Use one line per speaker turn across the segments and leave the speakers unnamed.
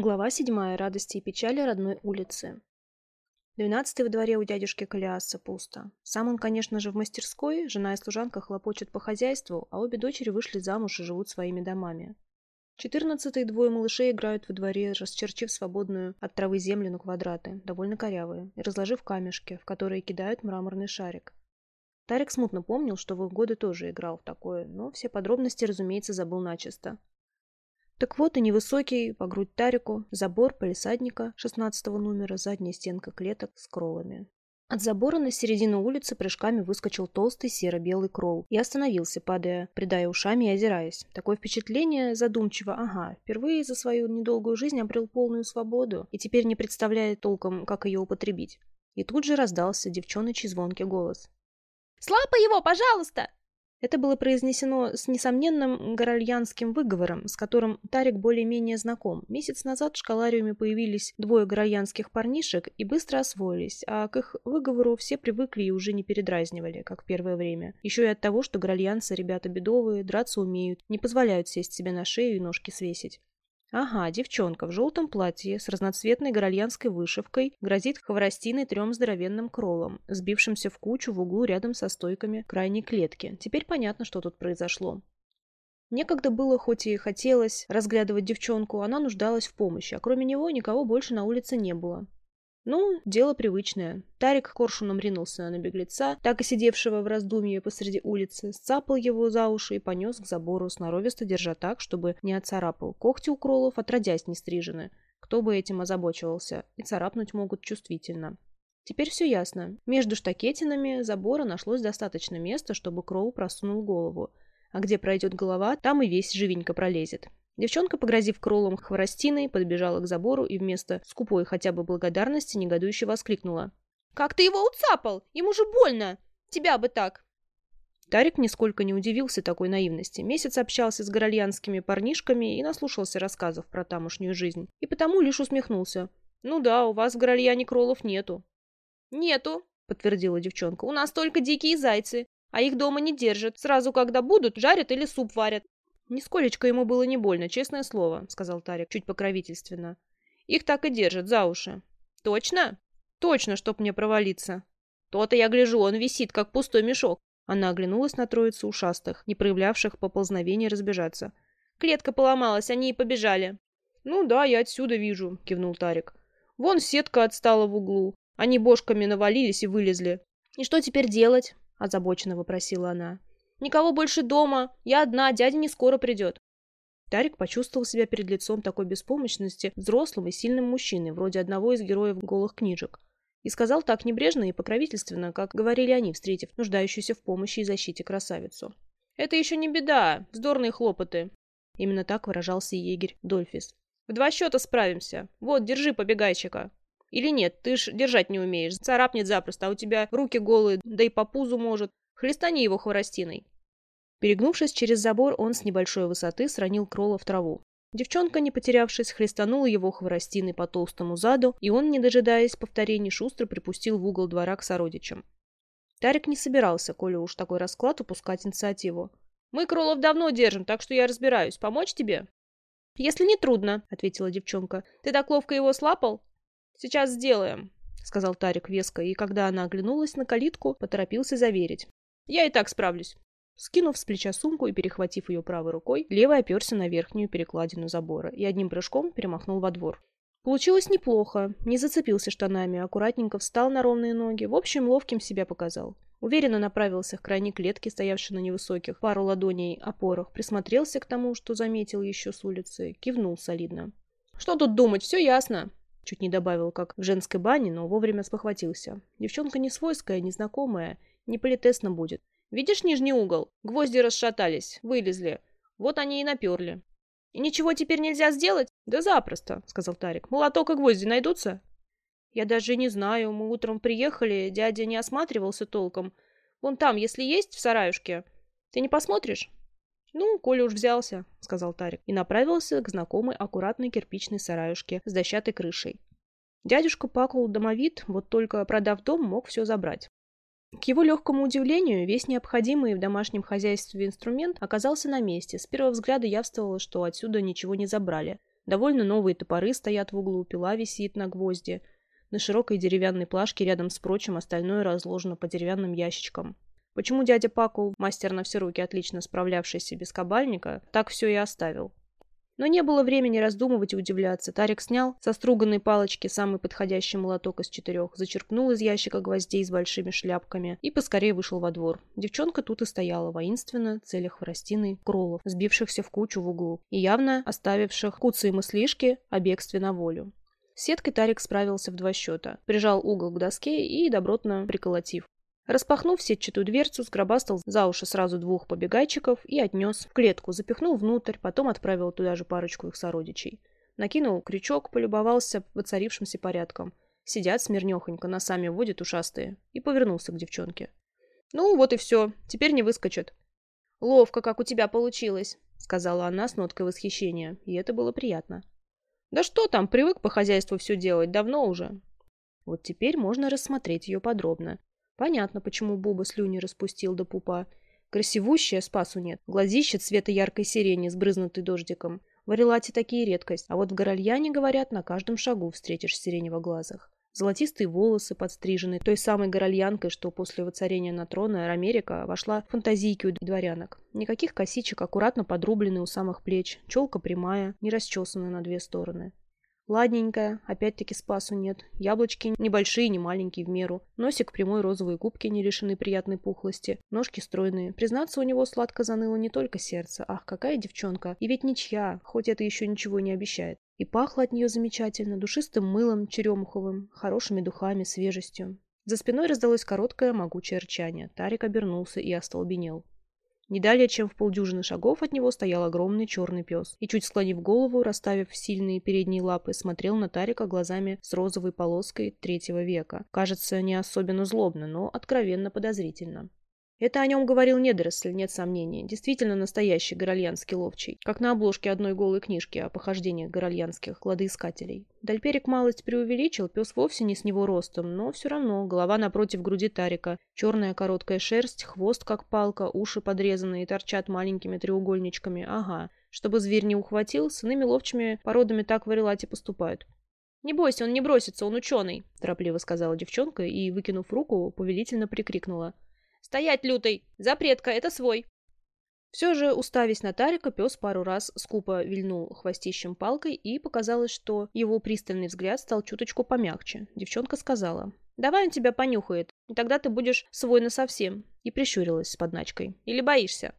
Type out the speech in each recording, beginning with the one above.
Глава седьмая. Радости и печали родной улицы. Двенадцатый во дворе у дядюшки Калиаса пусто. Сам он, конечно же, в мастерской, жена и служанка хлопочут по хозяйству, а обе дочери вышли замуж и живут своими домами. Четырнадцатый двое малышей играют во дворе, расчерчив свободную от травы землю на квадраты, довольно корявые, и разложив камешки, в которые кидают мраморный шарик. Тарик смутно помнил, что в их годы тоже играл в такое, но все подробности, разумеется, забыл начисто. Так вот и невысокий, по грудь Тарику, забор полисадника 16 номера, задняя стенка клеток с кролами. От забора на середину улицы прыжками выскочил толстый серо-белый кролл и остановился, падая, придая ушами и озираясь. Такое впечатление задумчиво, ага, впервые за свою недолгую жизнь обрел полную свободу и теперь не представляет толком, как ее употребить. И тут же раздался девчоночий звонкий голос.
«Слапа его, пожалуйста!»
Это было произнесено с несомненным горальянским выговором, с которым Тарик более-менее знаком. Месяц назад в школариуме появились двое горальянских парнишек и быстро освоились, а к их выговору все привыкли и уже не передразнивали, как в первое время. Еще и от того, что горальянцы ребята бедовые, драться умеют, не позволяют сесть себе на шею и ножки свесить. Ага, девчонка в желтом платье с разноцветной горальянской вышивкой грозит хворостиной трем здоровенным кролом, сбившимся в кучу в углу рядом со стойками крайней клетки. Теперь понятно, что тут произошло. Некогда было, хоть и хотелось разглядывать девчонку, она нуждалась в помощи, а кроме него никого больше на улице не было. Ну, дело привычное. Тарик коршуном ринулся на беглеца, так и сидевшего в раздумье посреди улицы, сцапал его за уши и понес к забору, сноровисто держа так, чтобы не отцарапал. Когти у кролов отродясь не стрижены. Кто бы этим озабочивался, и царапнуть могут чувствительно. Теперь все ясно. Между штакетинами забора нашлось достаточно места, чтобы Кроу просунул голову. А где пройдет голова, там и весь живенько пролезет. Девчонка, погрозив кролом хворостиной, подбежала к забору и вместо скупой хотя бы благодарности негодующе воскликнула.
«Как ты его уцапал? Ему же больно! Тебя бы так!»
Тарик нисколько не удивился такой наивности. Месяц общался с горальянскими парнишками и наслушался рассказов про тамошнюю жизнь. И потому лишь усмехнулся. «Ну да, у вас в горальяне кролов нету».
«Нету», — подтвердила девчонка. «У нас только дикие зайцы, а их дома не держат. Сразу, когда будут, жарят или суп варят.
«Нисколечко ему было не больно, честное слово», — сказал Тарик чуть покровительственно. «Их так и держат за уши».
«Точно?»
«Точно, чтоб мне провалиться».
«То-то я гляжу, он висит, как пустой мешок».
Она оглянулась на троицу ушастых, не проявлявших поползновения разбежаться.
«Клетка поломалась, они и побежали».
«Ну да, я отсюда вижу», — кивнул Тарик. «Вон сетка отстала в углу. Они бошками навалились и вылезли».
«И что теперь делать?» — озабоченно вопросила она. Никого больше дома. Я одна, дядя не скоро придет.
Тарик почувствовал себя перед лицом такой беспомощности взрослым и сильным мужчиной, вроде одного из героев голых книжек. И сказал так небрежно и покровительственно, как говорили они, встретив нуждающуюся в помощи и защите красавицу.
«Это еще не беда, вздорные хлопоты».
Именно так выражался егерь Дольфис.
«В два счета справимся. Вот, держи побегайчика». «Или нет, ты ж держать не умеешь, царапнет запросто, а у тебя руки голые, да и по пузу может. Хлестани его хворостиной».
Перегнувшись через забор, он с небольшой высоты сранил Кролла в траву. Девчонка, не потерявшись, хлестанула его хворостиной по толстому заду, и он, не дожидаясь повторений, шустро припустил в угол двора к сородичам. Тарик не собирался, коли уж такой расклад, упускать инициативу.
«Мы Кролов давно держим, так что я разбираюсь. Помочь тебе?»
«Если не трудно», — ответила девчонка.
«Ты так ловко его слапал?»
«Сейчас сделаем», — сказал Тарик веско, и когда она оглянулась на калитку, поторопился заверить.
«Я и так справлюсь».
Скинув с плеча сумку и перехватив ее правой рукой, левый оперся на верхнюю перекладину забора и одним прыжком перемахнул во двор. Получилось неплохо. Не зацепился штанами, аккуратненько встал на ровные ноги. В общем, ловким себя показал. Уверенно направился к крайней клетке, стоявшей на невысоких пару ладоней опорах, присмотрелся к тому, что заметил еще с улицы, кивнул солидно.
«Что тут думать, все ясно!»
Чуть не добавил, как в женской бане, но вовремя спохватился. Девчонка не свойская, незнакомая, не политесно будет.
Видишь нижний угол? Гвозди расшатались, вылезли. Вот они и наперли. И ничего теперь нельзя сделать?
Да запросто, сказал Тарик. Молоток и гвозди найдутся?
Я даже не знаю. Мы утром приехали, дядя не осматривался толком. Вон там, если есть, в сараюшке. Ты не посмотришь?
«Ну, Коля уж взялся», — сказал Тарик, и направился к знакомой аккуратной кирпичной сараюшке с дощатой крышей. Дядюшка пакул домовит, вот только продав дом, мог все забрать. К его легкому удивлению, весь необходимый в домашнем хозяйстве инструмент оказался на месте. С первого взгляда явствовало, что отсюда ничего не забрали. Довольно новые топоры стоят в углу, пила висит на гвозде. На широкой деревянной плашке рядом с прочим остальное разложено по деревянным ящичкам. Почему дядя Пакул, мастер на все руки, отлично справлявшийся без кабальника, так все и оставил? Но не было времени раздумывать и удивляться. Тарик снял со струганной палочки самый подходящий молоток из четырех, зачерпнул из ящика гвоздей с большими шляпками и поскорее вышел во двор. Девчонка тут и стояла, воинственно, целях хворостиной, кролов, сбившихся в кучу в углу и явно оставивших куцы и мыслишки о бегстве на волю. С сеткой Тарик справился в два счета, прижал угол к доске и добротно приколотив. Распахнув сетчатую дверцу, сгробастал за уши сразу двух побегайчиков и отнес в клетку, запихнул внутрь, потом отправил туда же парочку их сородичей. Накинул крючок, полюбовался воцарившимся порядком. Сидят смирнехонько, носами водят ушастые. И повернулся к девчонке. «Ну, вот и все. Теперь не выскочат». «Ловко, как у тебя получилось», — сказала она с ноткой восхищения, и это было приятно. «Да что там, привык по хозяйству все делать, давно уже». Вот теперь можно рассмотреть ее подробно. Понятно, почему Буба слюни распустил до пупа. Красивущая, спасу нет. Глазище цвета яркой сирени, сбрызнутый дождиком. В Арелате такие редкость, а вот в Горальяне, говорят, на каждом шагу встретишь сиренево-глазых. Золотистые волосы подстрижены той самой горальянкой, что после воцарения на трона Америка вошла в фантазийки у дворянок. Никаких косичек, аккуратно подрублены у самых плеч, челка прямая, не расчесана на две стороны. Ладненькая, опять-таки спасу нет. Яблочки небольшие, не маленькие в меру. Носик прямой, розовые губки не лишены приятной пухлости. Ножки стройные. Признаться, у него сладко заныло не только сердце. Ах, какая девчонка. И ведь ничья, хоть это еще ничего не обещает. И пахло от нее замечательно, душистым мылом черемуховым, хорошими духами, свежестью. За спиной раздалось короткое могучее рычание. Тарик обернулся и остолбенел. Не далее, чем в полдюжины шагов от него стоял огромный черный пес и, чуть склонив голову, расставив сильные передние лапы, смотрел на Тарика глазами с розовой полоской третьего века. Кажется, не особенно злобно, но откровенно подозрительно. Это о нем говорил недоросль, нет сомнений. Действительно настоящий горальянский ловчий. Как на обложке одной голой книжки о похождениях горальянских кладоискателей. Дальперик малость преувеличил, пес вовсе не с него ростом, но все равно голова напротив груди Тарика. Черная короткая шерсть, хвост как палка, уши подрезанные, торчат маленькими треугольничками. Ага. Чтобы зверь не ухватил, с иными ловчими породами так в Арелате поступают. «Не бойся, он не бросится, он ученый», – торопливо сказала девчонка и, выкинув руку, повелительно прикрикнула – «Стоять, лютый! Запретка, это свой!» Все же, уставясь на Тарика, пес пару раз скупо вильнул хвостищем палкой, и показалось, что его пристальный взгляд стал чуточку помягче. Девчонка сказала, «Давай он тебя понюхает, и тогда ты будешь свой насовсем», и прищурилась с подначкой. «Или боишься?»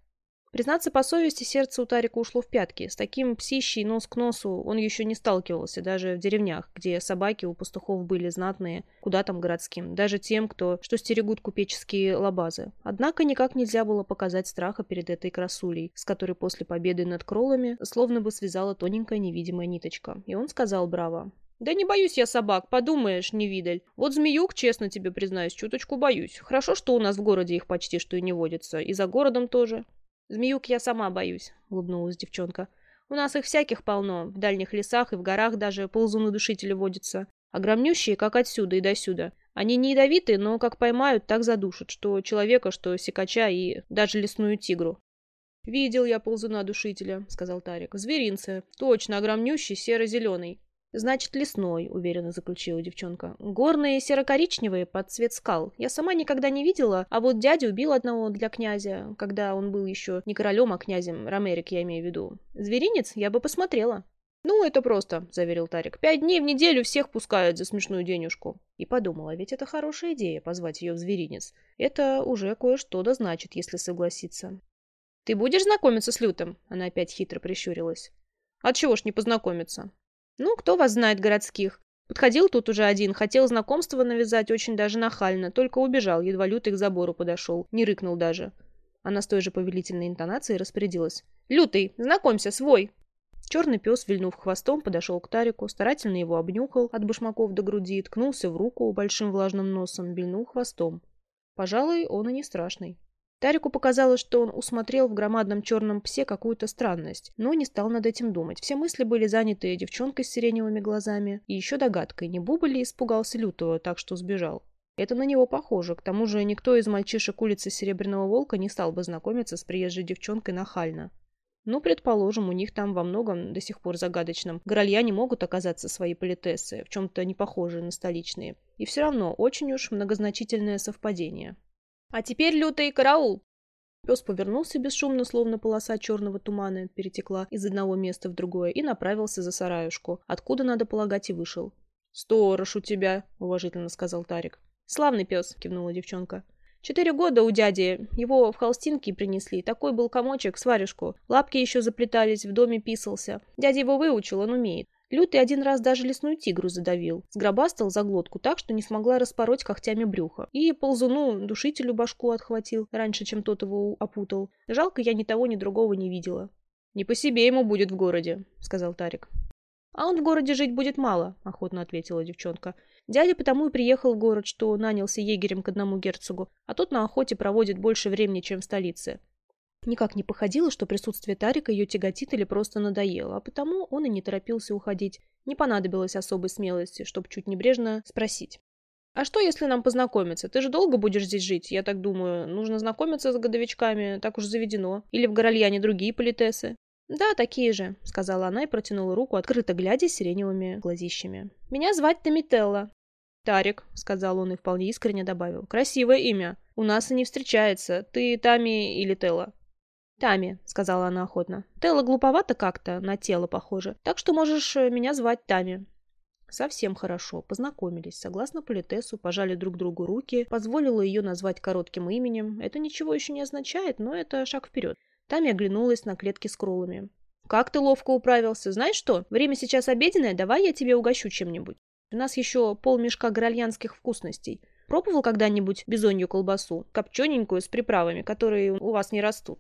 Признаться по совести, сердце у Тарика ушло в пятки. С таким псищей нос к носу он еще не сталкивался, даже в деревнях, где собаки у пастухов были знатные, куда там городским, даже тем, кто, что стерегут купеческие лабазы. Однако никак нельзя было показать страха перед этой красулей, с которой после победы над кролами словно бы связала тоненькая невидимая ниточка. И он сказал браво. «Да не боюсь я собак, подумаешь, невидаль. Вот змеюк, честно тебе признаюсь, чуточку боюсь. Хорошо, что у нас в городе их почти что и не водится, и за городом тоже. «Змеюк я сама боюсь», — улыбнулась девчонка. «У нас их всяких полно, в дальних лесах и в горах даже ползуны-душители водятся. А громнющие, как отсюда и досюда. Они не ядовитые, но как поймают, так задушат, что человека, что сикача и даже лесную тигру». «Видел я ползуна-душителя», — сказал Тарик. «В зверинце. Точно, огромнющий, серо-зеленый. «Значит, лесной», — уверенно заключила девчонка. «Горные серо-коричневые под цвет скал. Я сама никогда не видела, а вот дядя убил одного для князя, когда он был еще не королем, а князем. Ромерик, я имею в виду. Зверинец я бы посмотрела». «Ну, это просто», — заверил Тарик. «Пять дней в неделю всех пускают за смешную денежку». И подумала, ведь это хорошая идея, позвать ее в зверинец. Это уже кое-что да значит, если согласиться. «Ты будешь знакомиться с Лютым?» Она опять хитро прищурилась. «От чего ж не познакомиться?» Ну, кто вас знает городских? Подходил тут уже один, хотел знакомство навязать очень даже нахально, только убежал, едва лютый к забору подошел, не рыкнул даже. Она с той же повелительной интонацией распорядилась. «Лютый, знакомься, свой!» Черный пес, вильнув хвостом, подошел к Тарику, старательно его обнюхал от башмаков до груди, ткнулся в руку большим влажным носом, вильнул хвостом. Пожалуй, он и не страшный. Тарику показалось, что он усмотрел в громадном черном псе какую-то странность, но не стал над этим думать. Все мысли были заняты девчонкой с сиреневыми глазами и еще догадкой, не Буба ли испугался лютого, так что сбежал. Это на него похоже. К тому же никто из мальчишек улицы Серебряного Волка не стал бы знакомиться с приезжей девчонкой нахально.
Ну, предположим, у них там во многом до сих пор загадочном. Горольяне могут оказаться свои политессы, в чем-то не похожие на столичные. И все равно очень уж многозначительное совпадение. «А теперь, лютый, караул!» Пес повернулся бесшумно, словно полоса черного тумана перетекла из одного места в другое и направился за сараюшку, откуда, надо полагать, и вышел. «Сторож у тебя», — уважительно сказал Тарик. «Славный пес», — кивнула девчонка. Четыре года у дяди. Его в холстинке принесли. Такой был комочек, сварежку. Лапки еще заплетались, в доме писался. Дядя его выучил, он умеет. Лютый один раз даже лесную тигру задавил. Сгробастал за глотку так, что не смогла распороть когтями брюха. И ползуну душителю башку отхватил, раньше, чем тот его опутал. Жалко, я ни того, ни другого не видела. «Не по себе ему будет в городе», — сказал Тарик. «А он в городе жить будет мало», — охотно ответила девчонка. Дядя потому и приехал в город, что нанялся егерем к одному герцогу, а тот на охоте проводит больше времени, чем в столице. Никак не походило, что присутствие Тарика ее тяготит или просто надоело, а потому он и не торопился уходить. Не понадобилось особой смелости, чтобы чуть небрежно спросить. «А что, если нам познакомиться? Ты же долго будешь здесь жить, я так думаю. Нужно знакомиться с годовичками, так уж заведено. Или в Горольяне другие политесы?» «Да, такие же», — сказала она и протянула руку, открыто глядя сиреневыми глазищами. «Меня звать Томителла. «Тарик», — сказал он и вполне искренне добавил. «Красивое имя. У нас и не встречается. Ты Тами или Телла?» «Тами», — сказала она охотно. «Телла глуповато как-то, на тело похоже. Так что можешь э, меня звать Тами». Совсем хорошо. Познакомились. Согласно политесу, пожали друг другу руки, позволила ее назвать коротким именем. Это ничего еще не означает, но это шаг вперед. Тами оглянулась на клетки с кроллами. «Как ты ловко управился. Знаешь что? Время сейчас обеденное, давай я тебе угощу чем-нибудь». У нас еще полмешка горольянских вкусностей. Пробовал когда-нибудь бизонью колбасу, копчененькую, с приправами, которые у вас не растут?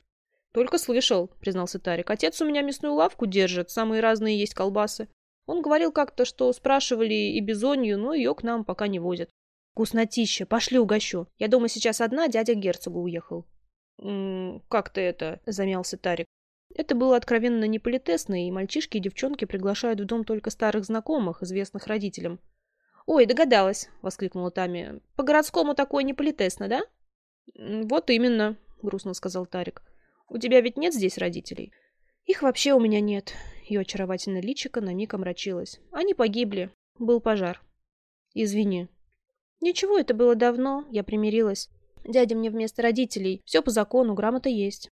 Только слышал, признался Тарик. Отец у меня мясную лавку держит, самые разные есть колбасы. Он говорил как-то, что спрашивали и бизонью, но ее к нам пока не возят. Вкуснотища, пошли угощу. Я дома сейчас одна, дядя герцогу уехал. «М -м, как ты это?» – замялся Тарик. Это было откровенно неполитесно, и мальчишки и девчонки приглашают в дом только старых знакомых, известных родителям. «Ой, догадалась!» — воскликнула Тами. «По-городскому такое неполитесно, да?» «Вот именно», — грустно сказал Тарик. «У тебя ведь нет здесь родителей?» «Их вообще у меня нет». Ее очаровательное личико на миг омрачилось. «Они погибли. Был пожар». «Извини». «Ничего, это было давно. Я примирилась. Дядя мне вместо родителей. Все по закону, грамота есть.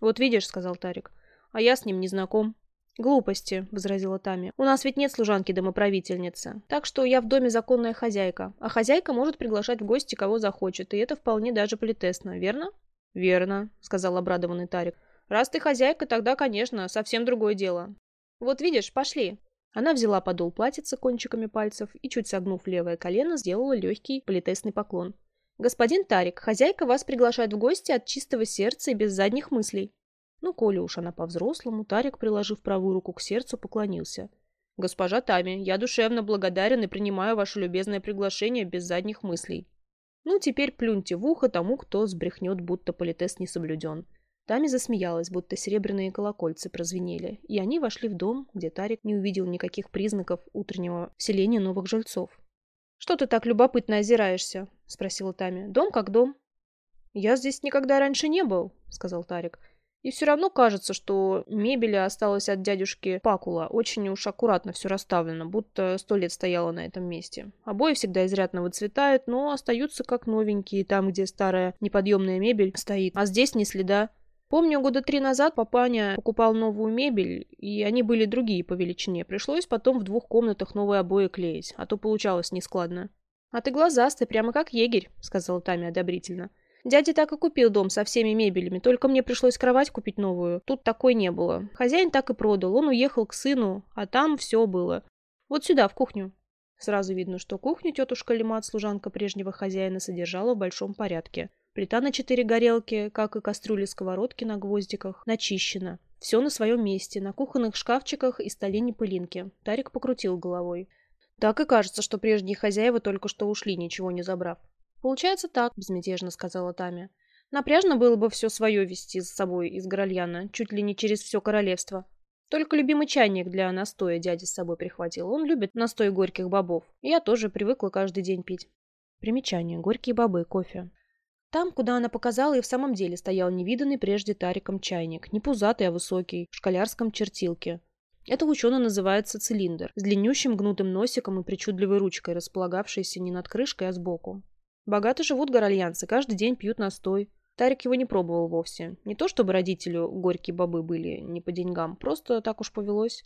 «Вот видишь», — сказал Тарик, — «а я с ним не знаком». «Глупости», — возразила Тами. «У нас ведь нет служанки-домоправительницы. Так что я в доме законная хозяйка. А хозяйка может приглашать в гости кого захочет, и это вполне даже политесно, верно?» «Верно», — сказал обрадованный Тарик. «Раз ты хозяйка, тогда, конечно, совсем другое дело». «Вот видишь, пошли». Она взяла подол платьица кончиками пальцев и, чуть согнув левое колено, сделала легкий политесный поклон. «Господин Тарик, хозяйка вас приглашает в гости от чистого сердца и без задних мыслей». Ну, коли уж она по-взрослому, Тарик, приложив правую руку к сердцу, поклонился. «Госпожа Тами, я душевно благодарен и принимаю ваше любезное приглашение без задних мыслей». «Ну, теперь плюньте в ухо тому, кто сбрехнет, будто политес не соблюден». Тами засмеялась, будто серебряные колокольцы прозвенели, и они вошли в дом, где Тарик не увидел никаких признаков утреннего вселения новых жильцов. «Что ты так любопытно озираешься?» — спросила Тами. «Дом как дом». «Я здесь никогда раньше не был», — сказал Тарик. «И все равно кажется, что мебели осталось от дядюшки Пакула. Очень уж аккуратно все расставлено, будто сто лет стояло на этом месте. Обои всегда изрядно выцветают, но остаются как новенькие там, где старая неподъемная мебель стоит. А здесь ни следа. Помню, года три назад папаня покупал новую мебель, и они были другие по величине. Пришлось потом в двух комнатах новые обои клеить, а то получалось нескладно. «А ты глазастый, прямо как егерь», — сказала Тами одобрительно. «Дядя так и купил дом со всеми мебелями, только мне пришлось кровать купить новую. Тут такой не было. Хозяин так и продал, он уехал к сыну, а там все было. Вот сюда, в кухню». Сразу видно, что кухню тетушка Лимат, служанка прежнего хозяина, содержала в большом порядке. Плита на четыре горелки, как и кастрюли-сковородки на гвоздиках, начищена. Все на своем месте, на кухонных шкафчиках и столе не пылинки. Тарик покрутил головой. Так и кажется, что прежние хозяева только что ушли, ничего не забрав. «Получается так», — безмятежно сказала Тами. «Напряжно было бы все свое вести с собой из Горольяна, чуть ли не через все королевство. Только любимый чайник для настоя дядя с собой прихватил. Он любит настой горьких бобов. Я тоже привыкла каждый день пить». Примечание. Горькие бобы, кофе.
Там, куда она показала, и в самом деле стоял невиданный прежде Тариком чайник. Не пузатый, а высокий, в школярском чертилке. Это учено называется цилиндр, с длиннющим гнутым носиком и причудливой ручкой, располагавшейся не над крышкой, а сбоку. Богато живут горальянцы, каждый день пьют настой. Тарик его не пробовал вовсе. Не то чтобы родителю горькие бобы были не по деньгам, просто так уж повелось.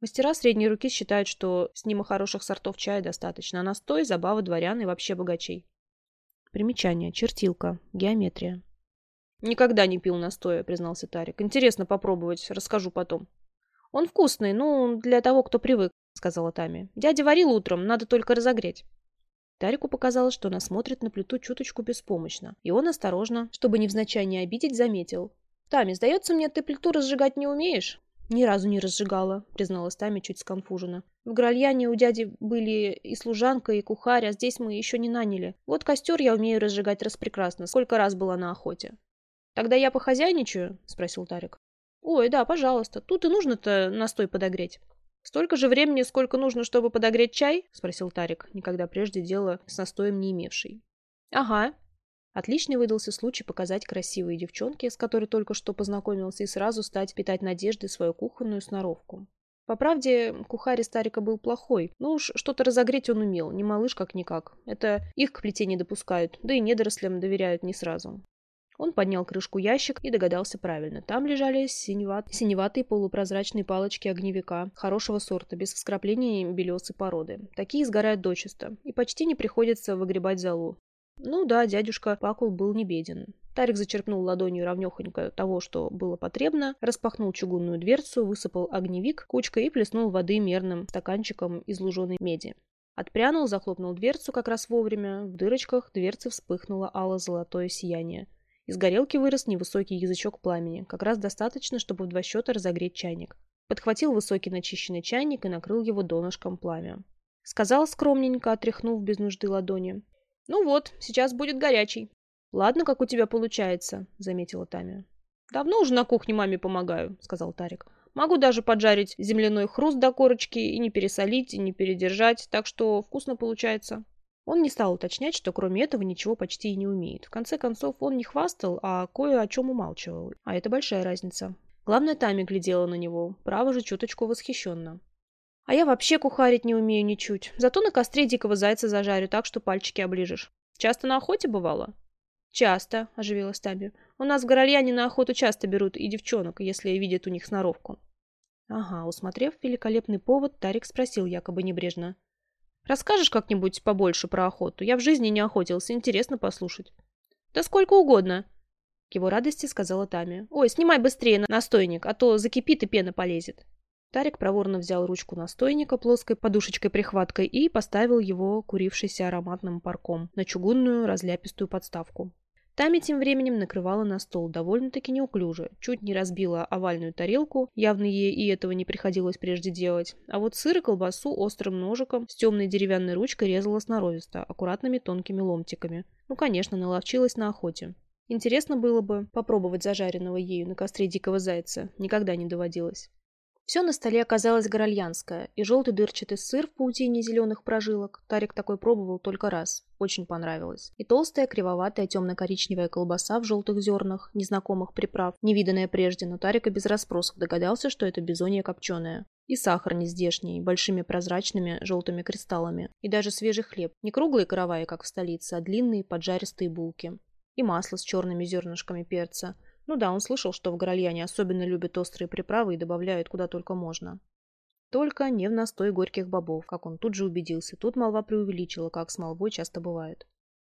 Мастера средней руки считают, что с ним и хороших сортов чая достаточно, а настой – забава дворян и вообще богачей. Примечание. Чертилка. Геометрия.
«Никогда не пил настоя», — признался Тарик. «Интересно попробовать. Расскажу потом».
«Он вкусный, ну, для того, кто привык», — сказала Тами. «Дядя варил утром, надо только разогреть». Тарику показалось, что она смотрит на плиту чуточку беспомощно, и он осторожно, чтобы невзначай не обидеть, заметил. «Тами, сдается мне, ты плиту разжигать не умеешь?» «Ни разу не разжигала», — призналась Тами чуть сконфуженно. «В Гральяне у дяди были и служанка, и кухарь, а здесь мы еще не наняли. Вот костер я умею разжигать распрекрасно. Сколько раз была на охоте». «Тогда я похозяйничаю?» — спросил Тарик. «Ой, да, пожалуйста. Тут и нужно-то настой подогреть». «Столько же времени, сколько нужно, чтобы подогреть чай?» — спросил Тарик, никогда прежде дела с настоем не имевший. «Ага», Отличный выдался случай показать красивой девчонке, с которой только что познакомился, и сразу стать питать надежды свою кухонную сноровку. По правде, кухарь старика был плохой, но уж что-то разогреть он умел, не малыш как-никак. Это их к плите не допускают, да и недорослям доверяют не сразу. Он поднял крышку ящик и догадался правильно. Там лежали синеват... синеватые полупрозрачные палочки огневика, хорошего сорта, без вскрапления белесой породы. Такие сгорают дочисто, и почти не приходится выгребать залу. Ну да, дядюшка Пакул был не беден. Тарик зачерпнул ладонью ровнёхонько того, что было потребно, распахнул чугунную дверцу, высыпал огневик кучкой и плеснул воды мерным стаканчиком из луженой меди. Отпрянул, захлопнул дверцу как раз вовремя. В дырочках дверцы вспыхнуло ало-золотое сияние. Из горелки вырос невысокий язычок пламени, как раз достаточно, чтобы в два счета разогреть чайник. Подхватил высокий начищенный чайник и накрыл его донышком пламя. Сказал скромненько, отряхнув без нужды ладони. «Ну вот, сейчас будет горячий». «Ладно, как у тебя получается», — заметила Тамия. «Давно уже на кухне маме помогаю», — сказал Тарик. «Могу даже поджарить земляной хруст до корочки и не пересолить, и не передержать, так что вкусно получается». Он не стал уточнять, что кроме этого ничего почти и не умеет. В конце концов, он не хвастал, а кое о чем умалчивал. А это большая разница. Главное, Тами глядела на него, право же чуточку восхищенно. А я вообще кухарить не умею ничуть. Зато на костре дикого зайца зажарю так, что пальчики оближешь. Часто на охоте бывало? Часто, оживилась Таби. У нас в Горальяне на охоту часто берут и девчонок, если видят у них сноровку. Ага, усмотрев великолепный повод, Тарик спросил якобы небрежно. Расскажешь как-нибудь побольше про охоту? Я в жизни не охотился, интересно послушать. Да сколько угодно. К его радости сказала Тами. Ой, снимай быстрее на настойник, а то закипит и пена полезет. Тарик проворно взял ручку настойника плоской подушечкой-прихваткой и поставил его, курившийся ароматным парком, на чугунную разляпистую подставку. Тами тем временем накрывала на стол довольно-таки неуклюже, чуть не разбила овальную тарелку, явно ей и этого не приходилось прежде делать, а вот сыр и колбасу острым ножиком с темной деревянной ручкой резала сноровисто, аккуратными тонкими ломтиками. Ну, конечно, наловчилась на охоте. Интересно было бы попробовать зажаренного ею на костре дикого зайца, никогда не доводилось. Все на столе оказалось горальянское, и желтый дырчатый сыр в паутине зеленых прожилок. Тарик такой пробовал только раз. Очень понравилось. И толстая, кривоватая, темно-коричневая колбаса в желтых зернах, незнакомых приправ, невиданная прежде, но Тарика без расспросов догадался, что это бизонье копченое. И сахар не здешний, большими прозрачными желтыми кристаллами. И даже свежий хлеб. Не круглые караваи, как в столице, а длинные поджаристые булки. И масло с черными зернышками перца. Ну да, он слышал, что в Горальяне особенно любят острые приправы и добавляют куда только можно. Только не в настой горьких бобов, как он тут же убедился. Тут молва преувеличила, как с молвой часто бывает.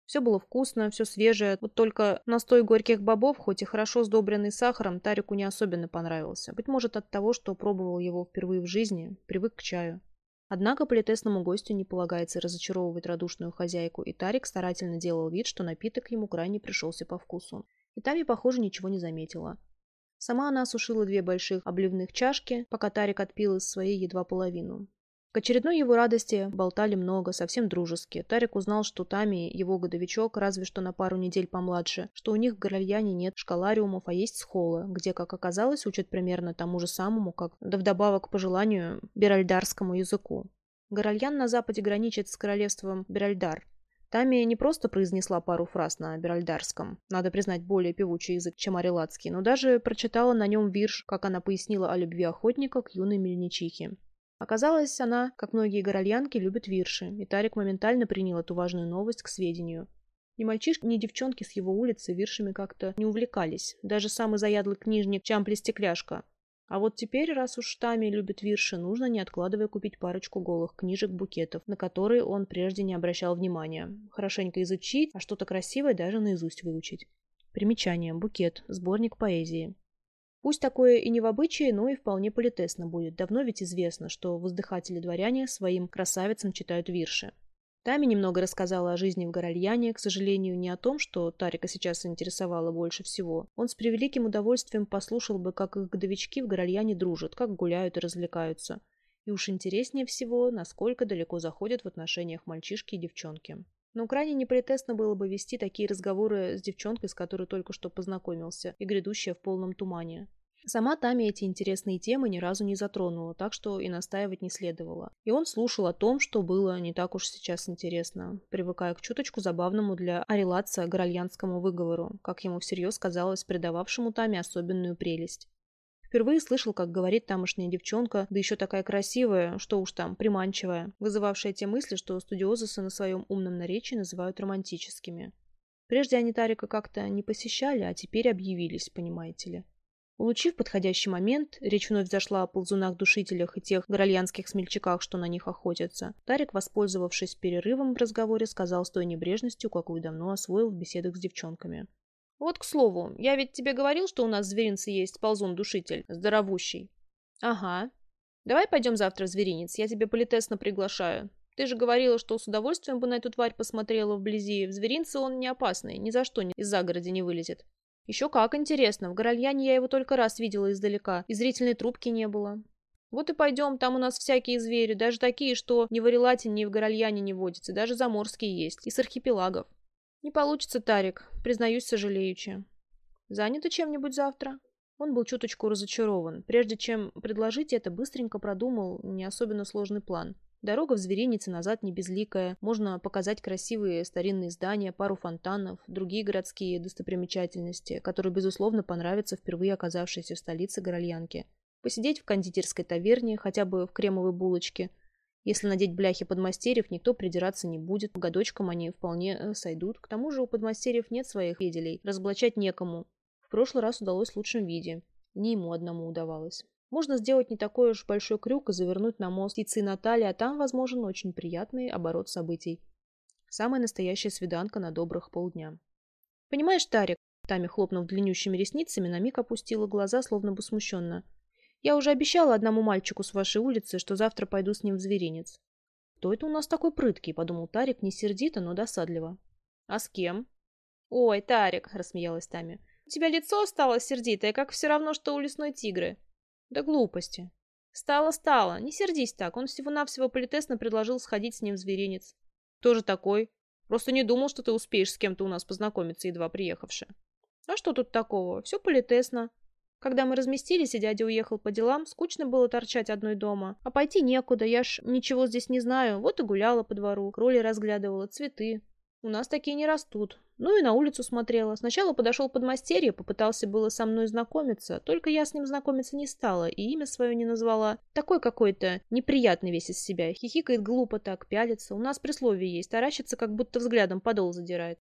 Все было вкусно, все свежее, вот только настой горьких бобов, хоть и хорошо сдобренный сахаром, Тарику не особенно понравился. Быть может от того, что пробовал его впервые в жизни, привык к чаю. Однако политесному гостю не полагается разочаровывать радушную хозяйку, и Тарик старательно делал вид, что напиток ему крайне пришелся по вкусу. И Тами, похоже, ничего не заметила. Сама она осушила две больших обливных чашки, пока Тарик отпил из своей едва половину. К очередной его радости болтали много, совсем дружески. Тарик узнал, что Тами, его годовичок, разве что на пару недель помладше, что у них в Горальяне нет школариумов, а есть схолы, где, как оказалось, учат примерно тому же самому, как, да вдобавок по желанию, беральдарскому языку. Горальян на западе граничит с королевством Беральдар, Тами не просто произнесла пару фраз на беральдарском, надо признать, более певучий язык, чем арелатский, но даже прочитала на нем вирш, как она пояснила о любви охотника к юной мельничихе. Оказалось, она, как многие горальянки, любит вирши, и Тарик моментально принял эту важную новость к сведению. Ни мальчишки, ни девчонки с его улицы виршами как-то не увлекались. Даже самый заядлый книжник Чампли Стекляшка а вот теперь, раз уж Тами любит вирши, нужно, не откладывая, купить парочку голых книжек-букетов, на которые он прежде не обращал внимания. Хорошенько изучить, а что-то красивое даже наизусть выучить. Примечание. Букет. Сборник поэзии. Пусть такое и не в обычае, но и вполне политесно будет. Давно ведь известно, что воздыхатели-дворяне своим красавицам читают вирши. Тами немного рассказала о жизни в Горальяне, к сожалению, не о том, что Тарика сейчас интересовало больше всего. Он с превеликим удовольствием послушал бы, как их годовички в Горальяне дружат, как гуляют и развлекаются. И уж интереснее всего, насколько далеко заходят в отношениях мальчишки и девчонки. Но крайне неполитесно было бы вести такие разговоры с девчонкой, с которой только что познакомился, и грядущая в полном тумане. Сама Тами эти интересные темы ни разу не затронула, так что и настаивать не следовало. И он слушал о том, что было не так уж сейчас интересно, привыкая к чуточку забавному для Арелатца горальянскому выговору, как ему всерьез казалось, придававшему Тами особенную прелесть. Впервые слышал, как говорит тамошняя девчонка, да еще такая красивая, что уж там, приманчивая, вызывавшая те мысли, что студиозусы на своем умном наречии называют романтическими. Прежде они Тарика как-то не посещали, а теперь объявились, понимаете ли. Улучив подходящий момент, речь вновь зашла о ползунах-душителях и тех горальянских смельчаках, что на них охотятся. Тарик, воспользовавшись перерывом в разговоре, сказал с той небрежностью, какую давно освоил в беседах с девчонками. «Вот, к слову, я ведь тебе говорил, что у нас в зверинце есть ползун-душитель, здоровущий». «Ага. Давай пойдем завтра в зверинец, я тебе политесно приглашаю. Ты же говорила, что с удовольствием бы на эту тварь посмотрела вблизи. В зверинце он не опасный, ни за что из загорода не вылезет. Еще как интересно. В Горальяне я его только раз видела издалека, и зрительной трубки не было. Вот и пойдем, там у нас всякие звери, даже такие, что ни в Арелате, ни в Горальяне не водятся, даже заморские есть, и с архипелагов. Не получится, Тарик, признаюсь сожалеючи. Занято чем-нибудь завтра? Он был чуточку разочарован. Прежде чем предложить это, быстренько продумал не особенно сложный план. Дорога в зверинец назад не безликая. Можно показать красивые старинные здания, пару фонтанов, другие городские достопримечательности, которые, безусловно, понравятся впервые оказавшейся в столице Горальянки. Посидеть в кондитерской таверне, хотя бы в кремовой булочке. Если надеть бляхи подмастерьев, никто придираться не будет. Годочком они вполне э, сойдут. К тому же у подмастерьев нет своих еделей. Разоблачать некому. В прошлый раз удалось в лучшем виде. Не ему одному удавалось. Можно сделать не такой уж большой крюк и завернуть на мост птицы Натальи, а там возможен очень приятный оборот событий. Самая настоящая свиданка на добрых полдня. «Понимаешь, Тарик?» Тами, хлопнув длиннющими ресницами, на миг опустила глаза, словно бы смущенно. «Я уже обещала одному мальчику с вашей улицы, что завтра пойду с ним в зверинец». «Кто это у нас такой прыткий?» – подумал Тарик не сердито, но досадливо. «А с кем?» «Ой, Тарик!» – рассмеялась Тами. «У тебя лицо стало сердитое, как все равно, что у лесной тигры». Да глупости. Стало-стало. Не сердись так. Он всего-навсего политесно предложил сходить с ним в зверинец. Тоже такой. Просто не думал, что ты успеешь с кем-то у нас познакомиться, едва приехавши. А что тут такого? Все политесно. Когда мы разместились, и дядя уехал по делам, скучно было торчать одной дома. А пойти некуда, я ж ничего здесь не знаю. Вот и гуляла по двору, кроли разглядывала, цветы. У нас такие не растут. Ну и на улицу смотрела. Сначала подошел подмастерье, попытался было со мной знакомиться, только я с ним знакомиться не стала и имя свое не назвала. Такой какой-то неприятный весь из себя. Хихикает глупо так, пялится. У нас присловие есть, таращится, как будто взглядом подол задирает.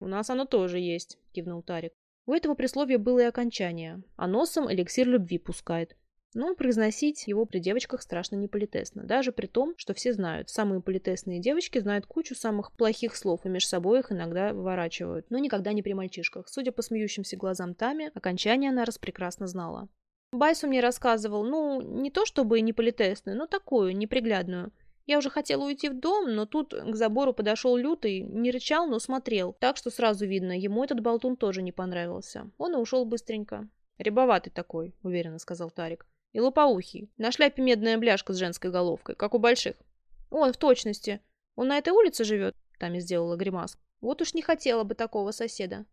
«У нас оно тоже есть», — кивнул Тарик. У этого присловия было и окончание, а носом эликсир любви пускает. Но произносить его при девочках страшно неполитесно, даже при том, что все знают, самые политесные девочки знают кучу самых плохих слов и меж собой их иногда выворачивают, но никогда не при мальчишках. Судя по смеющимся глазам Тами, окончание она раз прекрасно знала. Байсу мне рассказывал, ну, не то чтобы не политесную, но такую, неприглядную. Я уже хотела уйти в дом, но тут к забору подошел лютый, не рычал, но смотрел, так что сразу видно, ему этот болтун тоже не понравился. Он и ушел быстренько. «Рябоватый такой», — уверенно сказал Тарик. И лопоухий. На шляпе медная бляшка с женской головкой, как у больших. Он в точности. Он на этой улице живет? Тами сделала гримас. Вот уж не хотела бы такого соседа.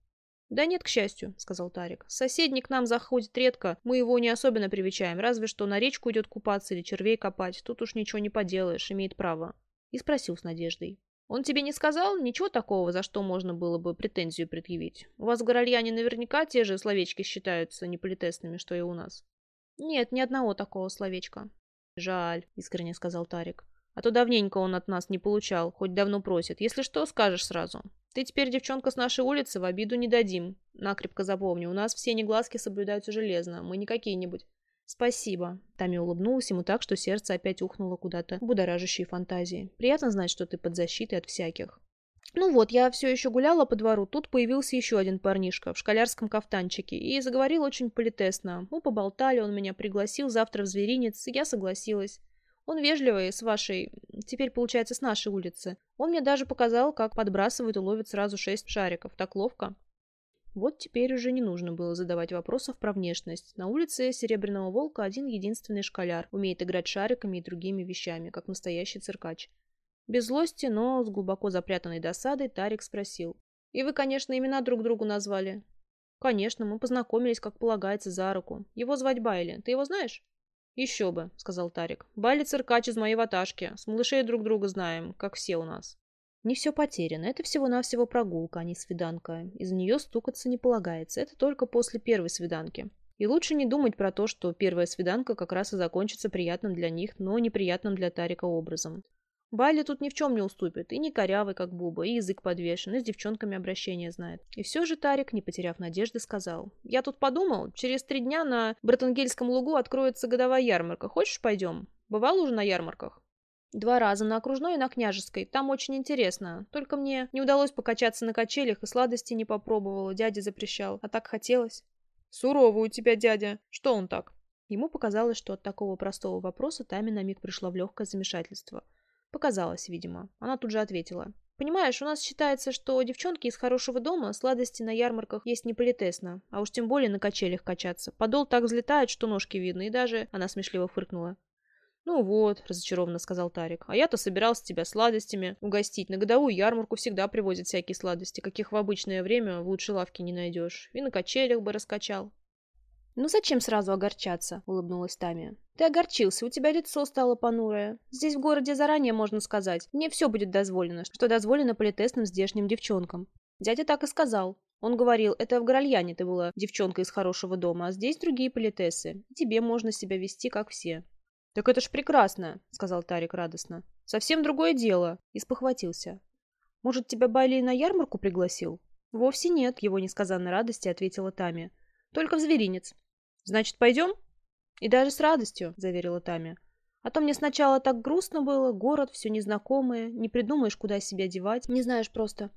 «Да нет, к счастью», — сказал Тарик. «Соседний к нам заходит редко, мы его не особенно привечаем, разве что на речку идет купаться или червей копать. Тут уж ничего не поделаешь, имеет право». И спросил с надеждой.
Он тебе не сказал ничего такого, за что можно было бы претензию предъявить? У вас в Горальяне наверняка те же словечки считаются неполитесными, что и у нас.
Нет, ни одного такого словечка.
Жаль, искренне сказал Тарик. А то давненько он от нас не получал, хоть давно просит. Если что, скажешь сразу. Ты теперь девчонка с нашей улицы, в обиду не дадим. Накрепко запомни, у нас все негласки соблюдаются железно, мы не какие-нибудь.
«Спасибо». Тами улыбнулась ему так, что сердце опять ухнуло куда-то в будоражащие фантазии. «Приятно знать, что ты под защитой от всяких». Ну вот, я все еще гуляла по двору, тут появился еще один парнишка в школярском кафтанчике и заговорил очень политесно. Мы поболтали, он меня пригласил завтра в зверинец, я согласилась. Он вежливый, с вашей... Теперь, получается, с нашей улицы. Он мне даже показал, как подбрасывают и ловят сразу шесть шариков. Так ловко. Вот теперь уже не нужно было задавать вопросов про внешность. На улице Серебряного Волка один единственный школяр, умеет играть шариками и другими вещами, как настоящий циркач. Без злости, но с глубоко запрятанной досадой Тарик спросил. «И вы, конечно, имена друг другу назвали?» «Конечно, мы познакомились, как полагается, за руку. Его звать Байли. Ты его знаешь?» «Еще бы», — сказал Тарик. «Байли циркач из моей ваташки. С малышей друг друга знаем, как все у нас». Не все потеряно. Это всего-навсего прогулка, а не свиданка. Из нее стукаться не полагается. Это только после первой свиданки. И лучше не думать про то, что первая свиданка как раз и закончится приятным для них, но неприятным для Тарика образом. Байли тут ни в чем не уступит, и не корявый, как Буба, и язык подвешен, и с девчонками обращение знает. И все же Тарик, не потеряв надежды, сказал. «Я тут подумал, через три дня на Братангельском лугу откроется годовая ярмарка. Хочешь, пойдем? Бывал уже на ярмарках?» Два раза на окружной и на княжеской. Там очень интересно. Только мне не удалось покачаться на качелях и сладости не попробовала. Дядя запрещал. А так хотелось. Суровый у тебя дядя. Что он так? Ему показалось, что от такого простого вопроса Тами на миг пришла в легкое замешательство. Показалось, видимо. Она тут же ответила. Понимаешь, у нас считается, что девчонки из хорошего дома сладости на ярмарках есть неполитесно, а уж тем более на качелях качаться. Подол так взлетает, что ножки видны, и даже... Она смешливо фыркнула. «Ну вот», — разочарованно сказал Тарик, — «а я-то собирался тебя сладостями угостить. На годовую ярмарку всегда привозят всякие сладости, каких в обычное время в лучшей лавке не найдешь. И на качелях бы раскачал». «Ну зачем сразу огорчаться?» — улыбнулась Тами. «Ты огорчился, у тебя лицо стало понурое. Здесь в городе заранее можно сказать, мне все будет дозволено, что дозволено политесным здешним девчонкам». Дядя так и сказал. Он говорил, это в Горальяне ты была девчонка из хорошего дома, а здесь другие политесы. Тебе можно себя вести, как все. «Так это ж прекрасно», — сказал Тарик радостно. «Совсем другое дело», — и спохватился. «Может, тебя Байли на ярмарку пригласил?» «Вовсе нет», — его несказанной радости ответила Тами. «Только в зверинец». «Значит, пойдем?» «И даже с радостью», — заверила Тами. «А то мне сначала так грустно было, город, все незнакомое, не придумаешь, куда себя девать, не знаешь просто».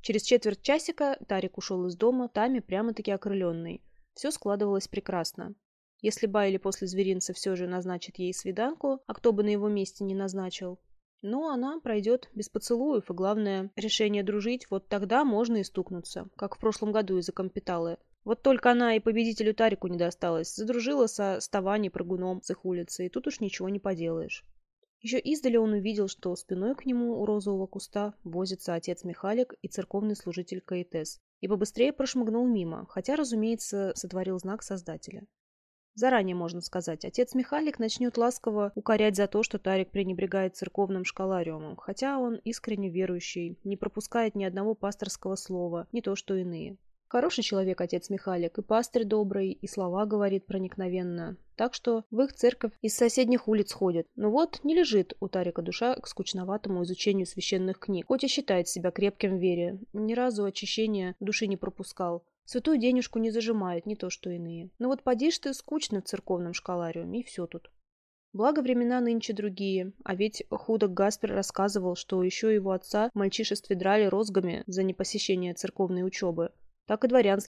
Через четверть часика Тарик ушел из дома, Тами прямо-таки окрыленный. Все складывалось прекрасно. Если Байли после зверинца все же назначит ей свиданку, а кто бы на его месте не назначил, но она пройдет без поцелуев, и главное, решение дружить, вот тогда можно и стукнуться, как в прошлом году из-за компеталы. Вот только она и победителю Тарику не досталась, задружила со Ставани прыгуном с их улицы, и тут уж ничего не поделаешь. Еще издали он увидел, что спиной к нему у розового куста возится отец Михалик и церковный служитель Каэтес, и побыстрее прошмыгнул мимо, хотя, разумеется, сотворил знак Создателя. Заранее можно сказать, отец Михалик начнет ласково укорять за то, что Тарик пренебрегает церковным школариумом, хотя он искренне верующий, не пропускает ни одного пасторского слова, не то что иные. Хороший человек отец Михалик, и пастырь добрый, и слова говорит проникновенно. Так что в их церковь из соседних улиц ходят. Но вот не лежит у Тарика душа к скучноватому изучению священных книг, хоть и считает себя крепким в вере. Ни разу очищения души не пропускал. Святую денежку не зажимает, не то что иные. Но вот поди ты скучно в церковном школариуме, и все тут. Благо времена нынче другие, а ведь худок Гаспер рассказывал, что еще его отца в мальчишестве драли розгами за непосещение церковной учебы. Так и дворянские